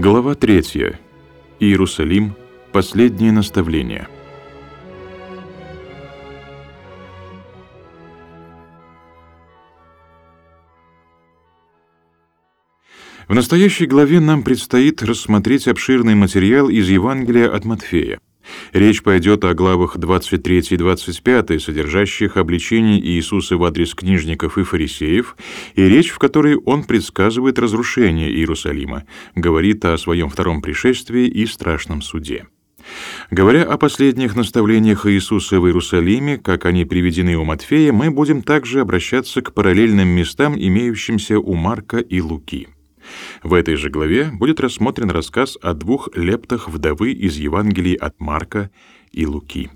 Глава 3. Иерусалим. Последнее наставление. В настоящей главе нам предстоит рассмотреть обширный материал из Евангелия от Матфея. Речь пойдет о главах 23 и 25, содержащих обличение Иисуса в адрес книжников и фарисеев, и речь, в которой он предсказывает разрушение Иерусалима, говорит о своем втором пришествии и страшном суде. Говоря о последних наставлениях Иисуса в Иерусалиме, как они приведены у Матфея, мы будем также обращаться к параллельным местам, имеющимся у Марка и Луки. В этой же главе будет рассмотрен рассказ о двух лептах вдовы из Евангелий от Марка и Луки.